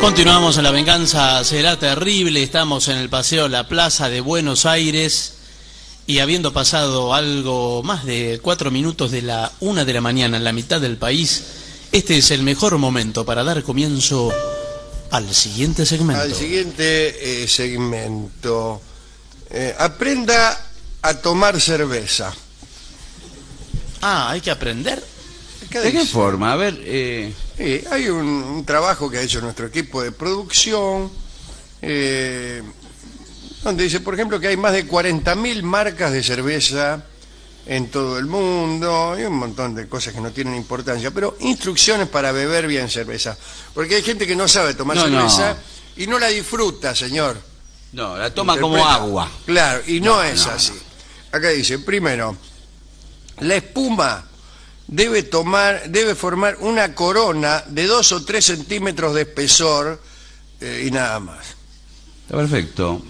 Continuamos en La Venganza Será Terrible, estamos en el Paseo La Plaza de Buenos Aires y habiendo pasado algo más de cuatro minutos de la una de la mañana en la mitad del país, este es el mejor momento para dar comienzo al siguiente segmento. Al siguiente eh, segmento. Eh, aprenda a tomar cerveza. Ah, hay que aprender. ¿Qué ¿De qué forma? A ver, eh, Hay un, un trabajo que ha hecho nuestro equipo de producción, eh, donde dice, por ejemplo, que hay más de 40.000 marcas de cerveza en todo el mundo y un montón de cosas que no tienen importancia, pero instrucciones para beber bien cerveza. Porque hay gente que no sabe tomar No, no. cerveza y no la disfruta, señor. no, la toma como Interpreta. agua. Claro, y no, No, es así. Acá dice, primero, la espuma debe tomar, debe formar una corona de 2 o 3 centímetros de espesor eh, y nada más. Está perfecto.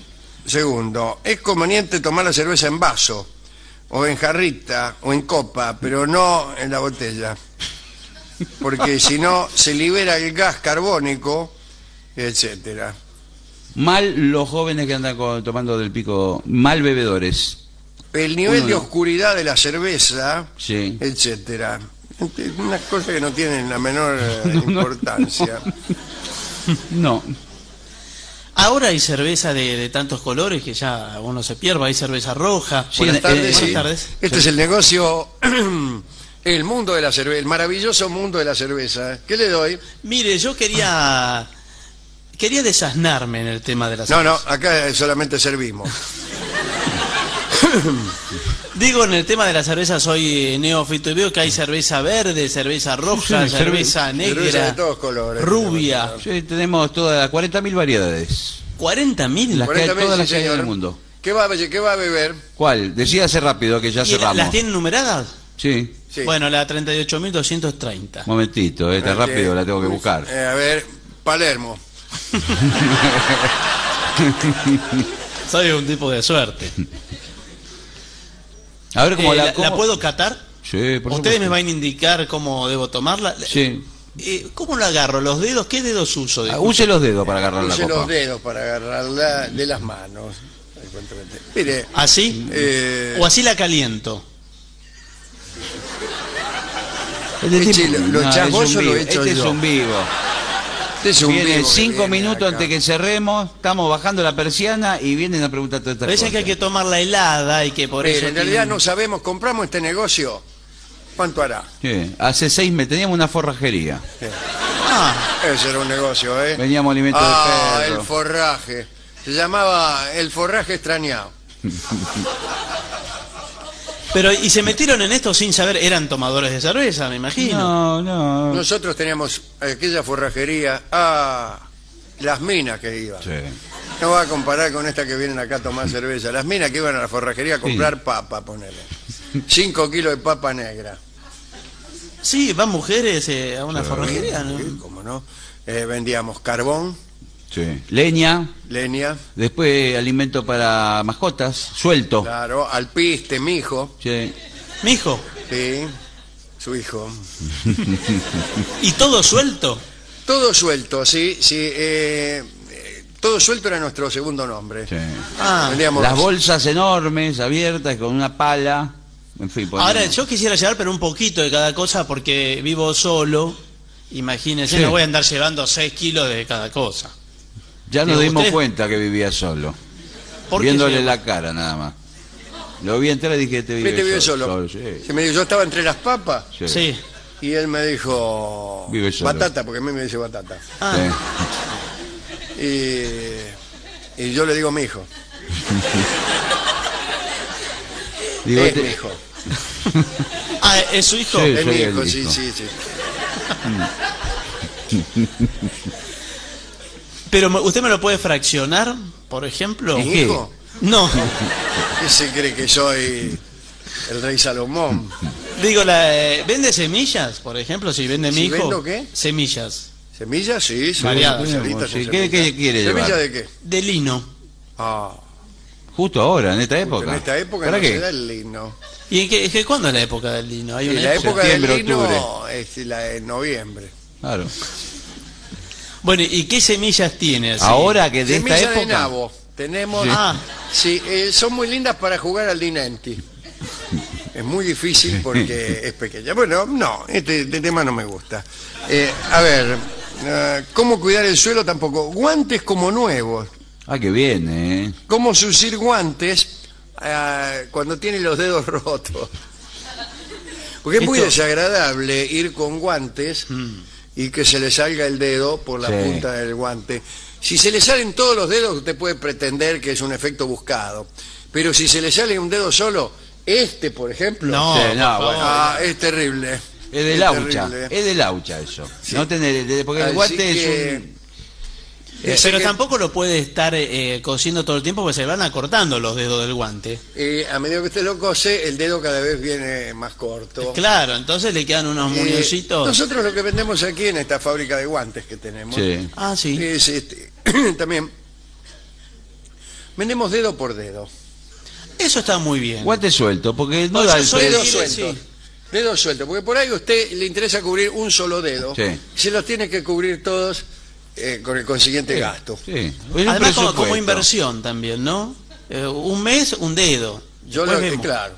Segundo, es conveniente tomar la cerveza en vaso, o en jarrita, o en copa, pero no en la botella. Porque si no, se libera el gas carbónico, etcétera. Mal los jóvenes que andan tomando del pico, mal bebedores. El nivel Uno de no. oscuridad de la cerveza Sí. etcétera. Unas cosas que no tienen la menor eh, importancia. No. Ahora hay cerveza de, de tantos colores que ya uno se pierde, hay cerveza roja. Sí, Buenas eh, tardes. buenas sí. tardes. Este es el negocio, el mundo de la cerveza, el maravilloso mundo de la cerveza. ¿Qué le doy? Mire, yo quería quería desasnarme en el tema de la No, cerveza. no, acá solamente servimos. Digo, en el tema de la cerveza soy eh, neófito y veo que hay cerveza verde, cerveza roja, Sí, cerveza cerveza negra, de todos colores. rubia. Sí, tenemos todas las 40.000 variedades. 40.000. Las que hay, 40.000, todas las sí, que hay en señor. el mundo. ¿Qué va, a be- ¿Qué va a beber? ¿Cuál? Decídase rápido que ya ¿Y cerramos. ¿Las tienen numeradas? Sí. Sí. Bueno, la 38.230. Momentito, eh, está Este, rápido, la tengo que buscar. eh, a ver, Palermo. Soy un tipo de suerte. A ver cómo Eh, la, la, cómo- la puedo catar? Sí, por ¿Ustedes me van a indicar cómo debo tomarla? Sí. Eh, ¿Cómo la agarro? ¿Los dedos? ¿Qué dedos uso? Ah, Use los dedos para agarrar la Use copa. los dedos para agarrarla de las manos. Mire, ¿Así? eh, ¿O así la caliento? Este tipo- lo- lo no, es un lo vivo. echo Este es yo? vivo. este es un Viene que cinco viene minutos acá. antes que cerremos, estamos bajando la persiana y vienen a preguntar todas estas Parece cosas. que hay que tomarla helada y que por Mire, eso... en realidad no sabemos, compramos este negocio, ¿cuánto hará? Sí, Hace seis meses teníamos una forrajería. Ah, Ese era un negocio, ¿eh? Veníamos alimentos ah, de perro. el forraje. Se llamaba el forraje extrañado. pero y se metieron en esto sin saber, eran tomadores de cerveza, me imagino. No, no. Nosotros teníamos aquella forrajería, ah, las minas que iban. Sí. No va a comparar con esta que vienen acá a tomar cerveza. Las minas que iban a la forrajería a comprar papa, ponele. Cinco kilos de papa negra. Sí, van mujeres eh, a una forrajería, ¿no? Sí, cómo no. Eh, vendíamos carbón, Sí. Leña, leña, después alimento para mascotas, suelto. claro, alpiste, mijo, Sí. Mijo, sí, su hijo. y todo suelto. Todo suelto, sí, sí. eh, eh, todo suelto era nuestro segundo nombre. sí. Ah, Las bolsas enormes, abiertas, con una pala. En fin, ahora yo quisiera llevar pero un poquito de cada cosa porque vivo solo. Imagínense, Sí. no voy a andar llevando 6 kilos de cada cosa. Ya nos dimos usted- cuenta que vivía solo. ¿Por qué Viéndole la cara nada más. Lo vi entrar y dije, te vive Viste, vive solo. solo. sí. Se me dijo, yo estaba entre las papas Sí. Sí. y él me dijo Vive solo. batata, porque a mí me dice batata. Ah, Y, y yo le digo mi hijo. Digo, es te- mi hijo. Ah, ¿es su hijo? Sí. Es mi el hijo, sí, hijo. sí, sí. Pero me- usted me lo puede fraccionar, por ejemplo. ¿Mi hijo? No, ¿Qué se cree que soy el rey Salomón? digo, la, eh, ¿vende semillas, por ejemplo? Si vende mi ¿Si hijo. vendo qué? Semillas. ¿Semillas? Sí, sí. Variadas. Sí, ¿qué- semillas. qué quiere ¿Semilla llevar? de qué? De lino. Ah, Justo ahora, en esta justo época. en esta época ¿Para no qué? se da el lino. ¿Y en qué, cuándo es la época del lino? ¿Hay una la época? época del lino octubre. es la de noviembre. Claro. Bueno, ¿y qué semillas tiene así? Ahora que de esta Semilla de época... nabo. Tenemos... Sí. Ah. Sí, eh, son muy lindas para jugar al Dinenti. Es muy difícil porque es pequeña. Bueno, no, este, este tema no me gusta. Eh, a ver, eh, ¿cómo cuidar el suelo? Tampoco. Guantes como nuevos. Ah, que bien, ¿eh? ¿Cómo sucir guantes eh, cuando tiene los dedos rotos? Porque es muy Esto- desagradable ir con guantes y que se le salga el dedo por la Sí. punta del guante. Si se le salen todos los dedos, usted puede pretender que es un efecto buscado. Pero si se le sale un dedo solo, este, por ejemplo, No, Sí, no, bueno. ah, es terrible. Es de Es laucha, terrible. es de laucha eso. No tener, de- porque el Así guante que- es un... Eh, pero que- tampoco lo puede estar eh, cosiendo todo el tiempo porque se le van acortando los dedos del guante. eh, a medida que usted lo cose, el dedo cada vez viene más corto. Claro, entonces le quedan unos Eh, muñoncitos. nosotros lo que vendemos aquí en esta fábrica de guantes que tenemos Sí. Ah, sí. es este, también vendemos dedo por dedo. Eso está muy bien. Guante suelto, porque no No, da yo el. Dedo suelto. sí. Dedo suelto, porque por ahí a usted le interesa cubrir un solo dedo. Sí. Se los tiene que cubrir todos eh, con el consiguiente gasto. Sí. Además, como, inversión también, ¿no? Eh, un mes, un dedo. Yo lo, eh, claro.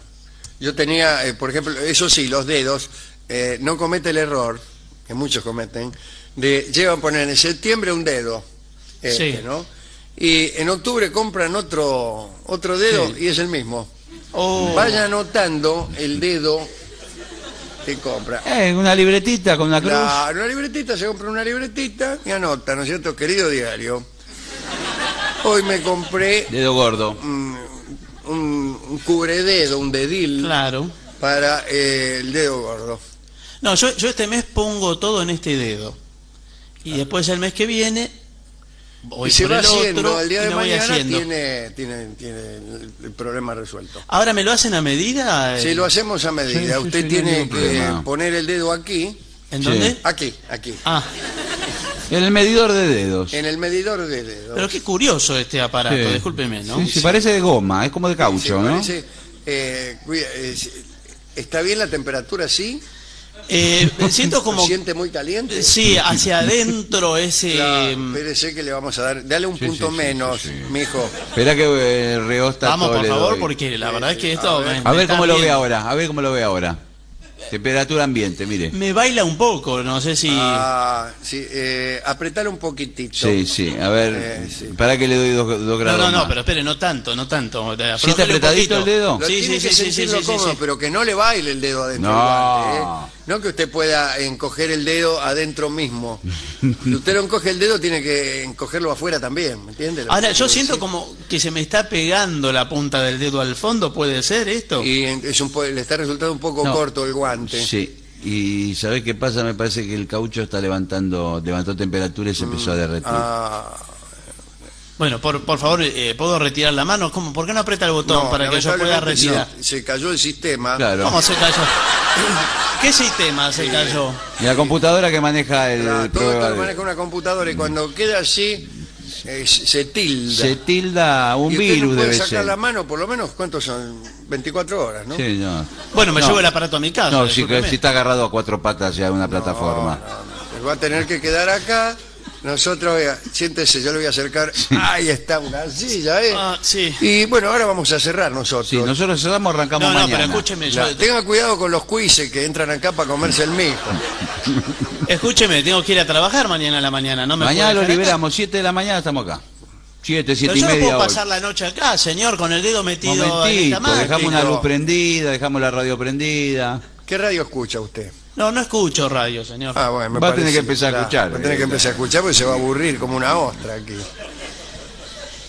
Yo tenía, eh, por ejemplo, eso sí, los dedos, eh, no comete el error, que muchos cometen, de llevan a poner en septiembre un dedo, este, Sí. ¿no? Y en octubre compran otro otro dedo Sí. y es el mismo. Oh. Vaya anotando el dedo que compra. Eh, una libretita con una cruz. La, una libretita, se compra una libretita y anota, ¿no es cierto? Querido diario, hoy me compré Dedo gordo. un, un, un cubrededo, un dedil Claro. para eh, el dedo gordo. No, yo, yo este mes pongo todo en este dedo. Y después el mes que viene voy y se va haciendo, otro el día de lo voy mañana haciendo. tiene, tiene, tiene el, problema resuelto. Ahora me lo hacen a medida. Si lo hacemos a medida, Sí, sí, usted sí, tiene que problema. poner el dedo aquí, ¿En Sí. dónde? aquí, aquí, Ah, En el medidor de dedos. en el medidor de dedos. pero qué curioso este aparato, Sí. discúlpeme, ¿no? Sí, sí, parece de goma, es como de Sí, caucho, ¿no? parece, eh, cuida- eh, ¿Está bien la temperatura así? Eh, siento ¿Lo como... siente muy caliente? Sí, hacia adentro ese... Claro, mm, espérese que le vamos a dar, dale un Sí, punto sí, menos, sí, sí. mijo. Espera que eh, Vamos, todo por favor, porque la verdad es que A esto... ver. me- A ver cómo lo ve ahora, a ver cómo lo ve ahora. Temperatura ambiente, mire. Me baila un poco, no sé si... Ah, sí, eh, apretar un poquitito. Sí, sí, a ver, Eh, sí. para que le doy dos, dos No, grados no, no, más. pero espere, no tanto, no tanto. ¿Sí está apretadito el dedo? Lo Sí, sí, sí, sí, sí, sí, cómodo, sí. pero que no le baile el dedo adentro No. ¿eh? No que usted pueda encoger el dedo adentro mismo. Si usted lo encoge el dedo, tiene que encogerlo afuera también, ¿me entiende? Ahora, yo siento decir? como que se me está pegando la punta del dedo al fondo, ¿puede ser esto? Y es un le está resultando un poco No. corto el guante. Sí, y ¿sabés qué pasa? Me parece que el caucho está levantando, levantó temperatura y se empezó a derretir. Ah, Bueno, por, por favor, eh, ¿puedo retirar la mano? ¿Cómo? ¿Por qué no aprieta el botón no, para que yo pueda retirar? se- Se cayó el sistema. Claro. ¿Cómo se cayó? ¿Qué sistema se cayó? Y la computadora que maneja el Claro, todo esto lo maneja una computadora y cuando queda así, eh, se tilda. se tilda un y usted virus no puede debe sacar ser. la mano, por lo menos, ¿cuántos son? 24 horas, ¿no? Sí, no. Bueno, me No. llevo el aparato a mi casa. No, si, si está agarrado a cuatro patas ya una No, plataforma. no, no. Él va a tener que quedar acá. Nosotros, vea, siéntese, yo le voy a acercar. Ahí está una silla, ¿eh? Ah, sí. Y bueno, ahora vamos a cerrar nosotros. Sí, nosotros cerramos, arrancamos No, no, mañana. pero escúcheme, yo, Tenga cuidado con los cuises que entran acá para comerse el mijo. escúcheme, tengo que ir a trabajar mañana a la mañana, ¿no me Mañana lo liberamos, 7 de la mañana estamos acá. 7, 7 Pero y yo no media puedo hoy. pasar la noche acá, señor, con el dedo metido en esta Momentito, dejamos una luz prendida, dejamos la radio prendida. ¿Qué radio escucha usted? No, no escucho radio, señor. Ah, bueno, me Va a tener que empezar a escuchar, Va a tener que eh, empezar a escuchar porque se va a aburrir como una ostra aquí.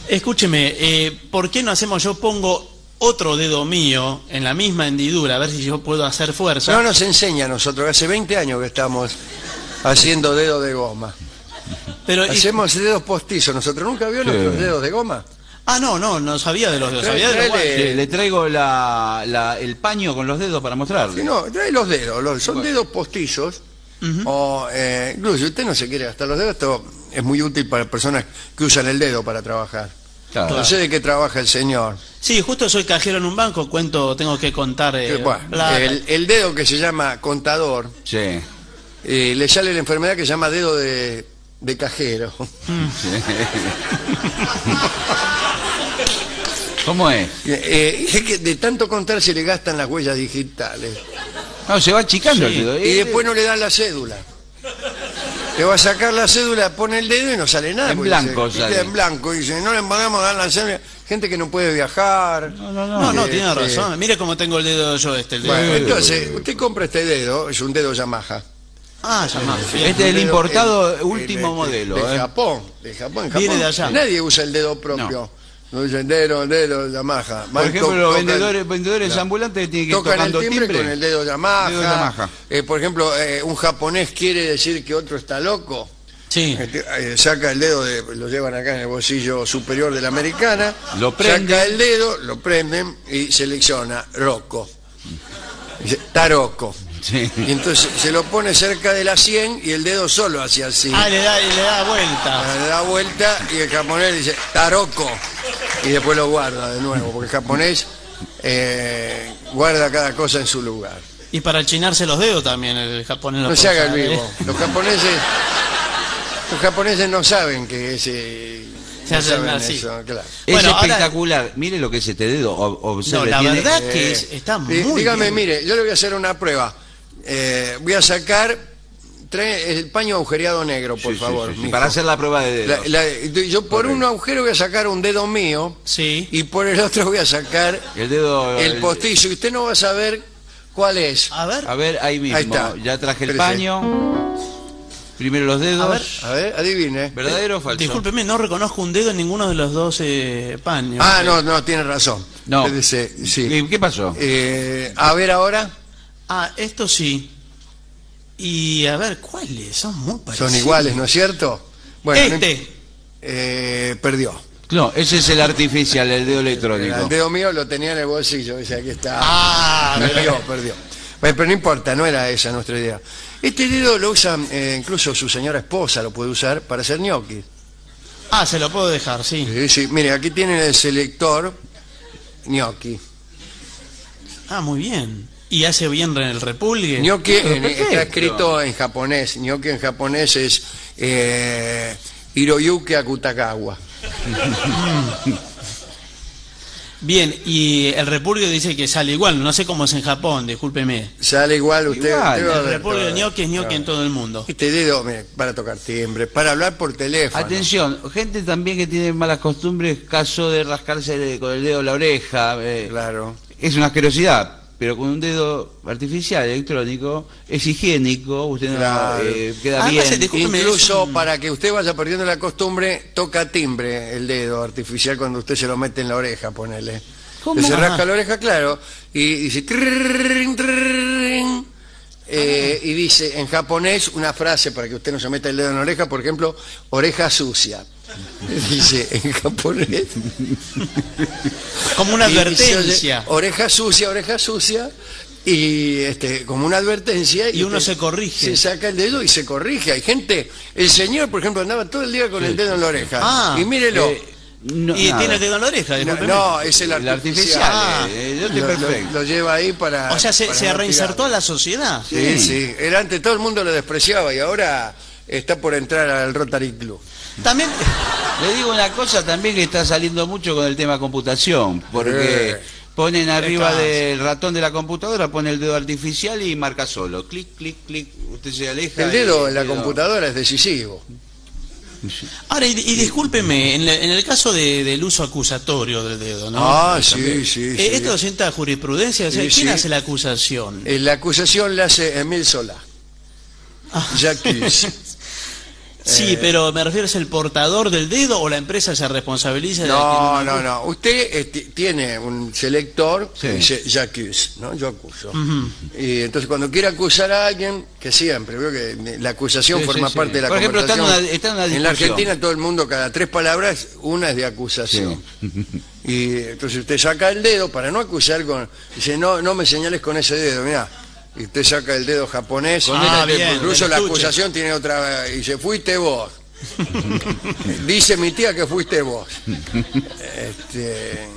Escúcheme, eh, ¿por qué no hacemos, yo pongo otro dedo mío en la misma hendidura, a ver si yo puedo hacer fuerza? No nos enseña a nosotros, hace 20 años que estamos haciendo dedo de goma. Pero, y- Hacemos dedos postizos, nosotros nunca vio Sí. nuestros dedos de goma. Ah, no, no, no sabía de los dedos. Sabía de los. Le, traigo la, la, el paño con los dedos para mostrarle. Sí, no, trae los dedos. Son dedos postizos. O, eh, incluso si usted no se quiere gastar los dedos, esto es muy útil para personas que usan el dedo para trabajar. Claro. No sé de qué trabaja el señor. Sí, justo soy cajero en un banco, cuento, tengo que contar... Eh, eh, el, dedo que se llama contador, sí. Eh, le sale la enfermedad que se llama dedo de, de cajero. Mm. Sí. ¿Cómo es? Eh, eh, es que de tanto contar se le gastan las huellas digitales. No, se va achicando el dedo. Y eh. después no le dan la cédula. Te va a sacar la cédula, pone el dedo y no sale nada. En blanco dice, sale. En blanco, y dice, no le podemos dar la cédula. Gente que no puede viajar. No, no, no, eh, no tiene razón. Mire cómo tengo el dedo yo este. Dedo. Bueno, entonces, usted compra este dedo, es un dedo Yamaha. Ah, Yamaha. Este es el importado último modelo. De, Japón, de Japón, Japón. Viene de allá. Nadie usa el dedo propio. No dicen dedo, dedo, Yamaha. Por ejemplo, los vendedores, vendedores ambulantes tienen que tocan el timbre, con el dedo Yamaha. Dedo Yamaha. Eh, por ejemplo, eh, un japonés quiere decir que otro está loco. Sí. Este, eh, saca el dedo, de, lo llevan acá en el bolsillo superior de la americana. Lo prenden. Saca el dedo, lo prenden y selecciona roco. Taroco. Y entonces se lo pone cerca de la 100 y el dedo solo hacia así. Ah, le da, le da vuelta. Ah, le da vuelta y el japonés dice, taroco. Y después lo guarda de nuevo, porque el japonés eh, guarda cada cosa en su lugar. Y para chinarse los dedos también el japonés. Lo no se haga el vivo. ¿eh? Los japoneses, los japoneses no saben que ese... No así. Eso, claro. Es espectacular. Mire lo que es este dedo. Observe, no, la verdad es que es, está eh, muy Dígame, mire, yo le voy a hacer una prueba. Eh, voy a sacar el paño agujereado negro, por favor. Para hacer la prueba de dedos. Yo por un agujero voy a sacar un dedo mío sí. y por el otro voy a sacar el, dedo, el, postizo. Y usted no va a saber cuál es. A ver, a ver ahí mismo. Ahí está. Ya traje el paño. Primero los dedos. A ver, adivine. ¿Verdadero o falso? Discúlpeme, no reconozco un dedo en ninguno de los dos eh, paños. Ah, no, no, tiene razón. No. ¿Qué, pasó? Eh, a ver ahora. Ah, esto sí. Y a ver, ¿cuáles? Son muy parecidos. Son iguales, ¿no es cierto? Bueno, este. Eh, perdió. No, ese es el artificial, el dedo electrónico. El dedo mío lo tenía en el bolsillo, aquí está. Ah, perdió, perdió. Pero no importa, no era esa nuestra idea. Este dedo lo usa, eh, incluso su señora esposa lo puede usar para hacer gnocchi. Ah, se lo puedo dejar, sí. Sí, sí. Mire, aquí tienen el selector gnocchi. Ah, muy bien y hace bien en el repulgue. Gnocchi eh, está escrito en japonés. Gnocchi en japonés es eh, Hiroyuki Akutagawa. Bien, y el repulgue dice que sale igual, no sé cómo es en Japón, discúlpeme. Sale igual usted. El repulgue gnocchi es gnocchi en todo el mundo. Este dedo mire, para tocar timbre, para hablar por teléfono. Atención, gente también que tiene malas costumbres, caso de rascarse con el dedo la oreja. Eh, claro. Es una asquerosidad, pero con un dedo artificial electrónico es higiénico, usted no, eh, queda bien. Incluso para que usted vaya perdiendo la costumbre, toca timbre el dedo artificial cuando usted se lo mete en la oreja, ponele. ¿Cómo? Se rasca la oreja, claro, y dice... Eh, y dice en japonés una frase para que usted no se meta el dedo en la oreja, por ejemplo, oreja sucia. Dice en japonés. Como una oye, advertencia. oreja sucia, oreja sucia. Y este, como una advertencia. Y uno se corrige. Se saca el dedo y se corrige. Hay gente. El señor, por ejemplo, andaba todo el día con el dedo en la oreja. Ah, y mírelo. Eh, no, y nada. tiene el dedo en la oreja, no, no, es el El artificial. artificial, Ah. eh, yo Lo- lo- perfecto. Lo, lleva ahí para. O sea, se, para se no reinsertó a la sociedad. Sí, Sí. sí. Era antes todo el mundo lo despreciaba y ahora está por entrar al Rotary Club. También, Le digo una cosa también que está saliendo mucho con el tema computación, porque ponen arriba del ratón de la computadora, pone el dedo artificial y marca solo. Clic, clic, clic, usted se aleja. El y dedo en la dedo- computadora es decisivo. ahora, y, y discúlpeme, en, la- en el caso de- del uso acusatorio del dedo, ¿no? Ah, sí, sí, Eh, sí. ¿Esto sienta jurisprudencia? O sea, Sí, ¿Quién sí. hace la acusación? Eh, La acusación la hace Emil Solá. Ah. Jacques. Sí, pero me refiero, ¿es el portador del dedo o la empresa se responsabiliza de No, que no, no. Usted eh, ti- tiene un selector Sí. que dice Jacques, ¿no? Yo acuso. Y entonces cuando quiere acusar a alguien, que siempre, veo que la acusación Sí, forma sí, sí. parte de la Por ejemplo, está en conversación. una- está en una la. Argentina todo el mundo, cada tres palabras, una es de acusación. Y entonces usted saca el dedo para no acusar con... Dice, no, no me señales con ese dedo, mira. Y usted saca el dedo japonés. Ah, bien, incluso la acusación tiene otra... Y dice, fuiste vos. Dice mi tía que fuiste vos. Este,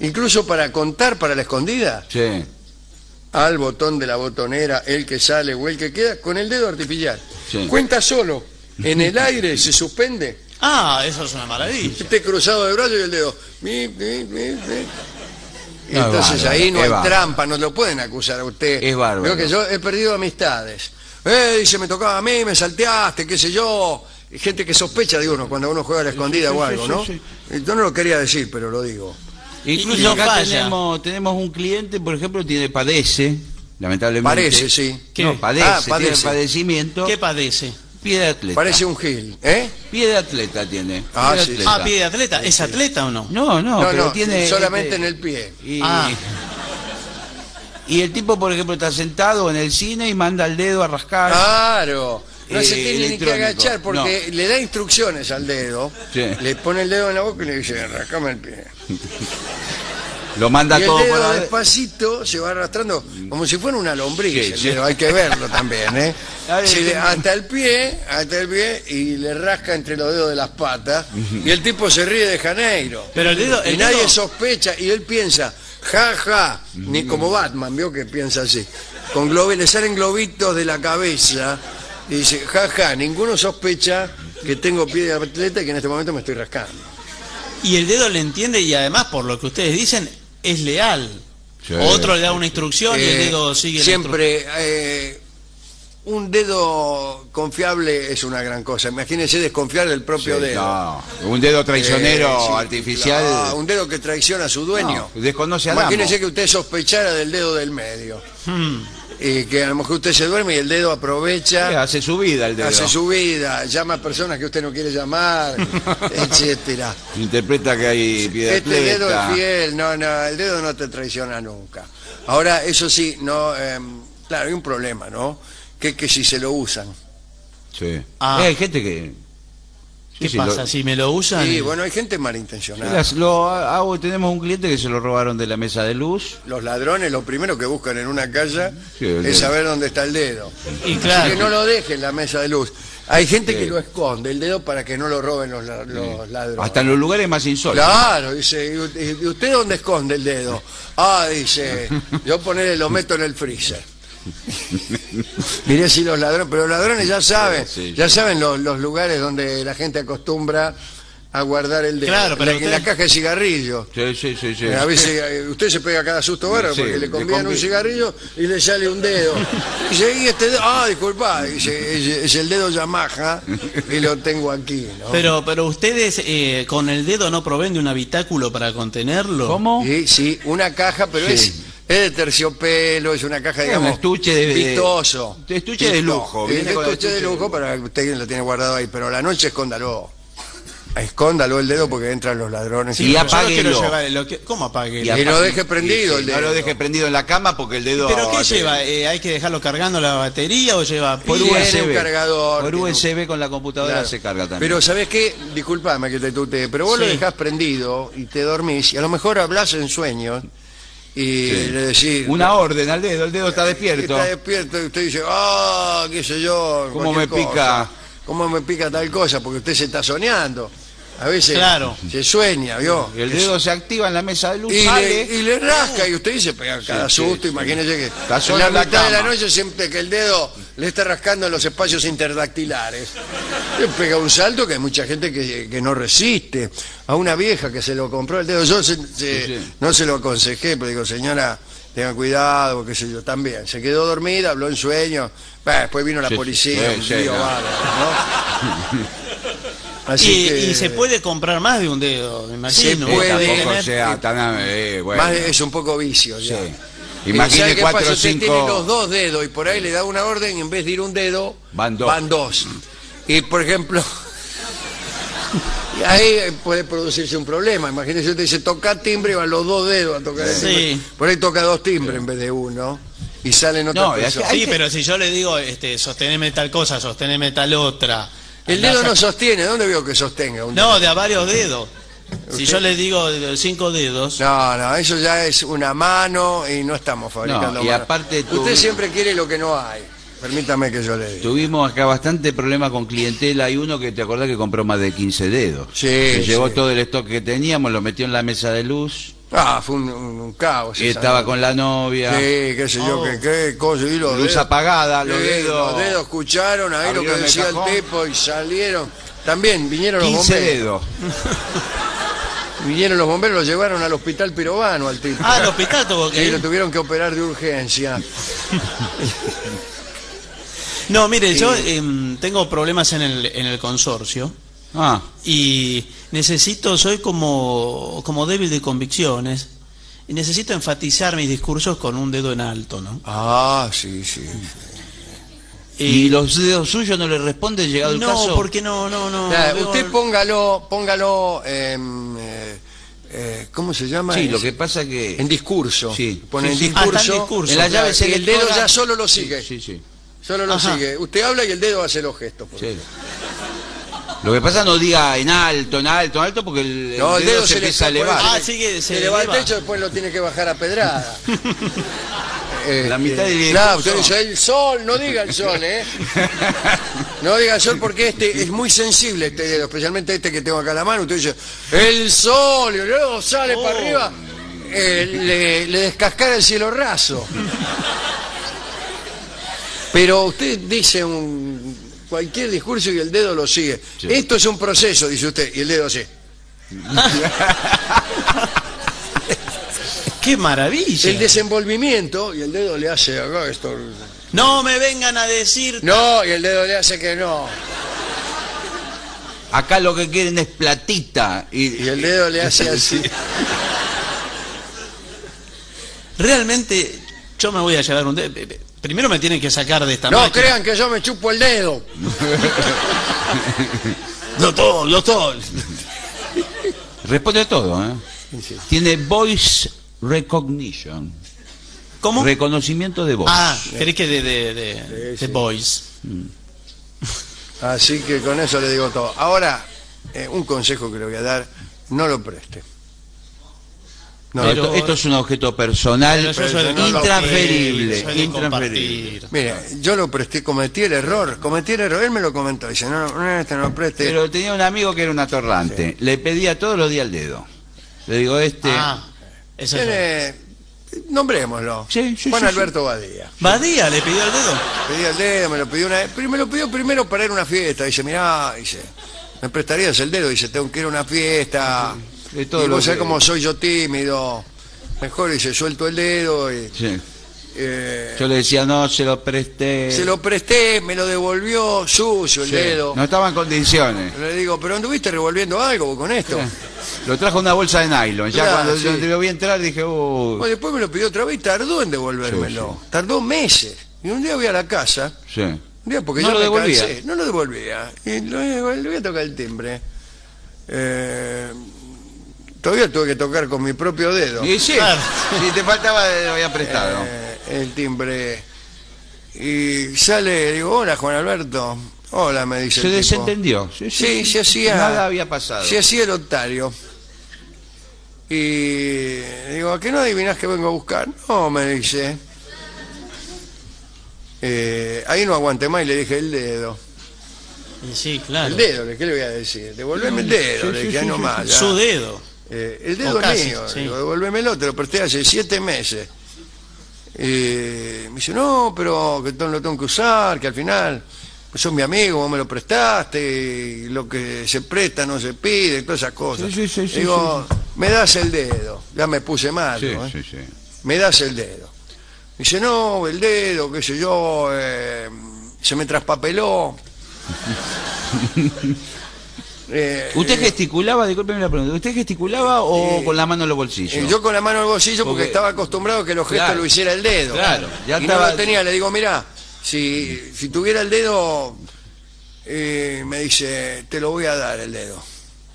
incluso para contar para la escondida, Sí, al botón de la botonera, el que sale o el que queda, con el dedo artificial. Sí. Cuenta solo. en el aire se suspende. Ah, eso es una maravilla. Esté cruzado de brazos y el dedo. Mi, mi, mi, mi. Y No, es entonces bárbaro, ahí no es hay bárbaro. trampa, no lo pueden acusar a usted. Es bárbaro. Veo que yo he perdido amistades. Eh, dice, me tocaba a mí, me salteaste, qué sé yo. Y gente que sospecha de uno cuando uno juega a la escondida sí, o algo, sí, ¿no? sí. Yo no lo quería decir, pero lo digo. Incluso acá falla. tenemos, tenemos un cliente, por ejemplo, tiene padece, lamentablemente. Parece, sí. ¿Qué? No, padece, Ah, tiene padece. padecimiento. ¿Qué padece? Pie de atleta. Parece un gil, ¿eh? Pie de atleta tiene. Ah, pie de sí, atleta. Ah, pie de atleta. ¿Es atleta o no? No, no, No, pero no, tiene... solamente este, en el pie. Y, Ah. y el tipo, por ejemplo, está sentado en el cine y manda el dedo a rascar. Claro. No Eh, se tiene ni que agachar porque le da instrucciones al dedo. Sí. Le pone el dedo en la boca y le dice, arrancame el pie. Lo manda Y el todo dedo por la- despacito se va arrastrando como si fuera una lombriz. Sí, el sí. dedo, hay que verlo también, ¿eh? A ver, Se le- ¿qué- hasta el pie, hasta el pie y le rasca entre los dedos de las patas y el tipo se ríe de Janeiro. Pero el dedo... Y El nadie dedo- sospecha y él piensa, ja, ja, ni como Batman, vio que piensa así. Con le salen globitos de la cabeza y dice, ja, ja, ninguno sospecha que tengo pie de atleta y que en este momento me estoy rascando. Y el dedo le entiende y además, por lo que ustedes dicen, es leal. Sí, Otro le da una instrucción y el Eh, dedo sigue la Siempre, eh, un dedo confiable es una gran cosa. Imagínense desconfiar del propio Sí, dedo. no, un dedo traicionero Eh, sí, artificial. claro, un dedo que traiciona a su dueño. No, desconoce. Imagínese que usted sospechara del dedo del medio. instrucción. Y que a lo mejor usted se duerme y el dedo Sí, aprovecha, hace su vida el dedo. hace su vida, llama a personas que usted no quiere llamar, etcétera. Interpreta que hay pie de Este dedo es fiel, no, no, el dedo no te traiciona nunca. Ahora, eso sí, no, em, claro, hay un problema, ¿no? Que, que si se lo usan. Sí. Ah. Eh, hay gente que... ¿Qué sí, pasa? lo- Si me lo usan... Sí, bueno, hay gente malintencionada. Las- lo hago- tenemos un cliente que se lo robaron de la mesa de luz. Los ladrones lo primero que buscan en una Sí, el es dedo. saber dónde está el dedo. Y Así claro. que no lo deje en la mesa de luz. Hay gente Sí. que lo esconde, el dedo, para que no lo roben los, la- los ladrones. Hasta en los lugares más insólitos. Claro, dice, ¿y u- y usted dónde esconde el dedo? Ah, dice, yo ponerle lo meto en el freezer. Miré si los ladrones, pero los ladrones ya saben, Sí, sí. ya saben los, los lugares donde la gente acostumbra a guardar el dedo. Claro, pero la, usted- la caja de cigarrillos. Sí, sí, sí. sí. A veces eh, usted se pega cada susto Sí, porque le convidan un cigarrillo y le sale un dedo. Y dice, ¿y este dedo? Ah, disculpa, dice, es, es el dedo Yamaha y lo tengo aquí, ¿no? Pero, pero ustedes eh, con el dedo no proveen de un habitáculo para contenerlo. ¿Cómo? Sí, sí, una caja, pero Sí. es, es de terciopelo, es una caja, Es digamos, un estuche de- de- vistoso. de estuche de lujo, Es viene con estuche de estuche de lujo para que usted lo tiene guardado ahí, pero la noche escóndalo. Escóndalo el dedo porque entran los ladrones. Sí, Y lo apáguelo. que- ¿Cómo apague? Y Y lo deje prendido Sí, el dedo. No lo deje prendido en la cama porque el dedo... ¿Pero qué lleva? Eh, ¿Hay que dejarlo cargando la batería o lleva Por? Tiene un USB. cargador, Por USB con la computadora Claro. se carga también. Pero ¿sabes qué? Disculpame que te tutee, pero vos lo dejás prendido y te dormís y a lo mejor hablas en sueños y Sí. le decís... Una orden al dedo, el dedo está despierto. Está despierto y usted dice, ah, qué sé yo. ¿Cómo me pica? ¿Cómo me pica tal cosa? Porque usted se está soñando. A veces Claro. se sueña, ¿vio? El dedo se activa en la mesa de luz, y sale... le, y le rasca y usted dice pega cada sí, susto, sí. imagínese que Está en la en la mitad de la noche siempre que el dedo le está rascando en los espacios interdactilares. Le pega un salto que hay mucha gente que, que no resiste. A una vieja que se lo compró el dedo, yo se- se- Sí, sí. no se lo aconsejé, pero digo, señora, tenga cuidado, qué sé yo, también. Se quedó dormida, habló en sueño, bah, después vino la policía, un sí, lío no. Y, que- y se puede comprar más de un dedo, me imagino. Se puede. Debe Tampoco tener- sea tan... eh, bueno. Más de- es un poco vicio Sí. ya. Imagine ¿Sabe qué cuatro o Usted cinco... tiene los dos dedos y por ahí le da una orden en vez de ir un dedo, Van dos. dos. Y por ejemplo, ahí puede producirse un problema. Imagínese usted dice toca timbre y van los dos dedos a tocar el Sí. Por ahí toca dos timbres en vez de uno. Y salen otras No, Sí, pero si yo le digo, este, sosteneme tal cosa, sosteneme tal otra. El dedo no sostiene. ¿Dónde veo que sostenga un dedo? No, de a varios dedos. Si ¿Usted? yo le digo de cinco dedos, No, no, eso ya es una mano y no estamos fabricando No, y manos. aparte tú- Usted siempre quiere lo que no hay. Permítame que yo le diga. Tuvimos acá bastante problema con clientela. Hay uno que te acordás que compró más de 15 dedos. Sí, Se llevó sí. todo el stock que teníamos, lo metió en la mesa de luz. Ah, fue un, un- un caos. Y estaba con la novia, Sí, qué sé yo, Oh. qué, qué cosa. Y los luz dedos- apagada, los Sí, dedos, los dedos escucharon ahí lo que decía el, tipo y salieron. También vinieron los 15 bomberos. dedos. Vinieron los bomberos, lo llevaron al hospital pirobano al tipo. Ah, al hospital tuvo que Sí, lo tuvieron que operar de urgencia. No, mire, yo em, tengo problemas en el, en el consorcio Ah, y necesito, soy como, como débil de convicciones y necesito enfatizar mis discursos con un dedo en alto, ¿no? Ah, sí, sí. ¿Y los dedos suyos no le responden llegado el no, caso? porque no, no, no. Usted póngalo, póngalo, em, eh, eh, ¿cómo se llama? Sí, Es- lo que pasa que... En discurso. Sí. Pone Sí, en sí. discurso. Ah, en discurso. En la llave y el dedo ya solo lo sigue. Sí, sí, Solo lo Ajá. sigue. Usted habla y el dedo hace los gestos. por sí. Lo que pasa no diga en alto, en alto, en alto, porque el, No, el dedo se, se le empieza a elevar. Ah, se- sí que se se le va al eleva. techo, después lo tiene que bajar a pedrada. Eh, La mitad del Claro, usted dice el sol, no diga el sol, ¿eh? No diga el sol porque este es muy sensible este dedo, especialmente este que tengo acá en la mano. Usted dice, el sol, y luego sale Oh. para arriba, eh, le, le descascara el cielo raso. Pero usted dice un, cualquier discurso y el dedo lo sigue. Sí. Esto es un proceso, dice usted, y el dedo sí. ¡Qué maravilla! El desenvolvimiento, y el dedo le hace acá esto. No me vengan a decir... No, y el dedo le hace que no. Acá lo que quieren es platita. Y, Y el dedo le hace así. Realmente yo me voy a llevar un dedo. Primero me tienen que sacar de esta No máquina. crean que yo me chupo el dedo. Doctor, doctor. Responde todo, ¿eh? Tiene voice recognition. ¿Cómo? Reconocimiento de voz. Ah, creí que de, de, de, Sí, de sí. Boys. Así que con eso le digo todo. Ahora, eh, un consejo que le voy a dar, no lo preste. No, No, Pero- esto, esto es un objeto personal, de intransferible. intransferible. Mire, yo lo presté, cometí el error, cometí el error, él me lo comentó, dice, no, no, este no lo preste. Pero tenía un amigo que era un atorrante. Le pedía todos los días el dedo. Le digo, este... Ah, eso es. Tiene, nombrémoslo, Sí, sí, Juan sí, Alberto Badía. Badía le pidió el dedo. Pedí el dedo, me lo pidió una pero me lo pidió primero para ir a una fiesta. Dice, mirá, dice, ¿me prestarías el dedo? Dice, tengo que ir a una fiesta. De todo y vos sabés que- cómo soy yo tímido. Mejor, dice, suelto el dedo y Sí. eh, Yo le decía, no, se lo presté. se lo presté, me lo devolvió sucio el Sí. dedo. No estaba en condiciones. Le digo, ¿pero anduviste revolviendo algo con esto? Lo trajo en una bolsa de nylon. Ya Claro, cuando sí. yo lo vi entrar dije, uy. Bueno, después me lo pidió otra vez y tardó en devolvérmelo. Tardó meses. Y un día voy a la casa Sí. Un día porque No yo lo me devolvía. cansé, no lo devolvía. Y lo- le voy a tocar el timbre. Eh, todavía tuve que tocar con mi propio dedo Y sí, Claro. si te faltaba, lo había prestado. eh, el timbre. Y sale, digo, hola Juan Alberto. Hola, me dice se el tipo. desentendió. Sí, Sí, se hacía. Nada había pasado. Se hacía el otario. Y digo, ¿a qué no adivinás que vengo a buscar? No, me dice. Eh, ahí no aguanté más y le dije el dedo. Sí, claro. El dedo, ¿qué le voy a decir? Devolveme el dedo, Sí, le sí, dije, sí, "Ahí sí, nomás, ya". Su dedo. Eh, el dedo casi, mío, sí. digo, devuélvemelo, te lo presté hace siete meses. Y me dice, no, pero que lo tengo que usar, que al final pues sos mi amigo, vos me lo prestaste, y lo que se presta no se pide, todas esas cosas. Sí, sí, sí, sí, digo, me das el dedo, ya me puse mal, Sí, ¿no, eh? sí, sí. me das el dedo. Dice, no, el dedo, qué sé yo, eh, se me traspapeló. Eh, ¿Usted eh, gesticulaba, discúlpeme la pregunta, ¿usted gesticulaba o Eh, con la mano en los bolsillos? eh, yo con la mano en el bolsillo porque, Porque- estaba acostumbrado a que los gestos Claro. lo hiciera el dedo. Claro, ya y estaba- no lo tenía, le digo, mira, si, si tuviera el dedo, eh, me dice, te lo voy a dar el dedo.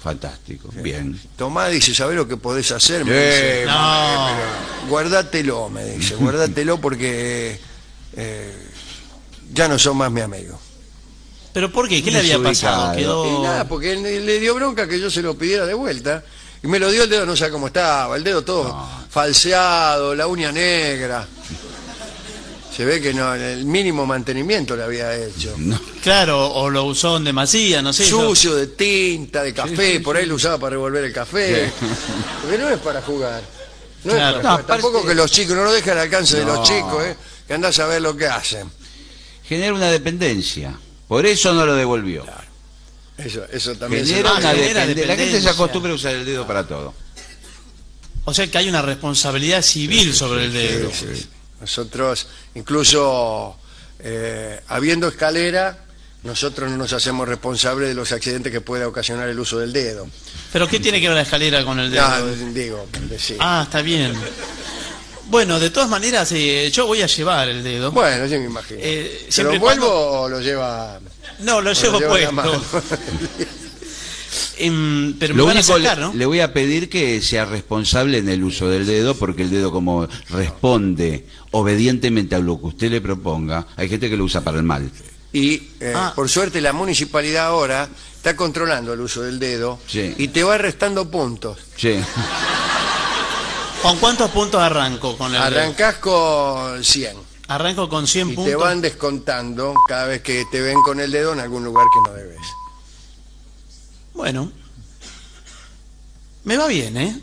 Fantástico, bien. Tomá, dice, ¿sabés lo que podés hacer? Me dice, No. guardátelo, me dice, guardátelo porque eh, ya no son más mi amigo. ¿Pero por qué? ¿Qué le había pasado? Desubicado. Quedó... Y nada, porque él le dio bronca que yo se lo pidiera de vuelta. Y me lo dio el dedo, no sé cómo estaba, el dedo todo falseado, la uña negra. Se ve que no, el mínimo mantenimiento le había hecho. No. Claro, o lo usó en demasía, no sé. Sucio de tinta, de café, por ahí lo usaba para revolver el café. Porque no es para jugar. No es Claro. para- No, tampoco que los chicos, no lo dejan al alcance de los chicos, ¿eh? que andás a ver lo que hacen. Genera una dependencia. Por eso no lo devolvió. Eso, eso también Genera una genera dependencia. La gente se acostumbra a usar el dedo para todo. O sea que hay una responsabilidad civil sobre el dedo. Sí, sí. Nosotros, incluso eh, habiendo escalera, nosotros no nos hacemos responsables de los accidentes que pueda ocasionar el uso del dedo. Pero ¿qué tiene que ver la escalera con el dedo? No, digo, sí. Ah, está bien. Bueno, de todas maneras, eh, yo voy a llevar el dedo. Bueno, yo me imagino. Eh, ¿Se siempre lo vuelvo o lo lleva? No, lo llevo la puesto. Em, pero me Lo van a sacar, ¿no? le voy a pedir que sea responsable en el uso del dedo, porque el dedo como responde obedientemente a lo que usted le proponga, hay gente que lo usa para el mal. Y eh, Ah. por suerte la municipalidad ahora está controlando el uso del dedo Sí. y te va restando puntos. Sí. ¿Con cuántos puntos arranco con el dedo? Arrancás con 100 Arranco con 100 y puntos. te van descontando cada vez que te ven con el dedo en algún lugar que no debes. Bueno. Me va bien, ¿eh?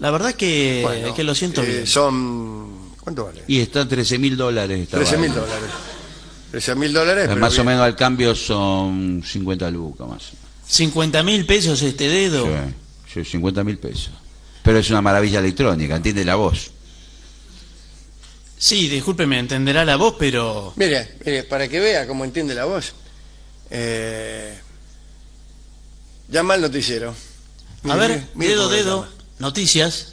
La verdad que, Bueno, que lo siento eh, bien. Son... ¿Cuánto vale? Y está 13 mil dólares. esta 13 mil vaina. dólares. 13 mil dólares. pero Más o bien. menos al cambio son 50 lucas más. 50 mil pesos este dedo. Sí, sí, 50 mil pesos. Pero es una maravilla electrónica, entiende la voz. Sí, discúlpeme, entenderá la voz, pero... Mire, mire, para que vea cómo entiende la voz. Eh, llama al noticiero. A ver, mire, mire dedo, dedo, llama. noticias.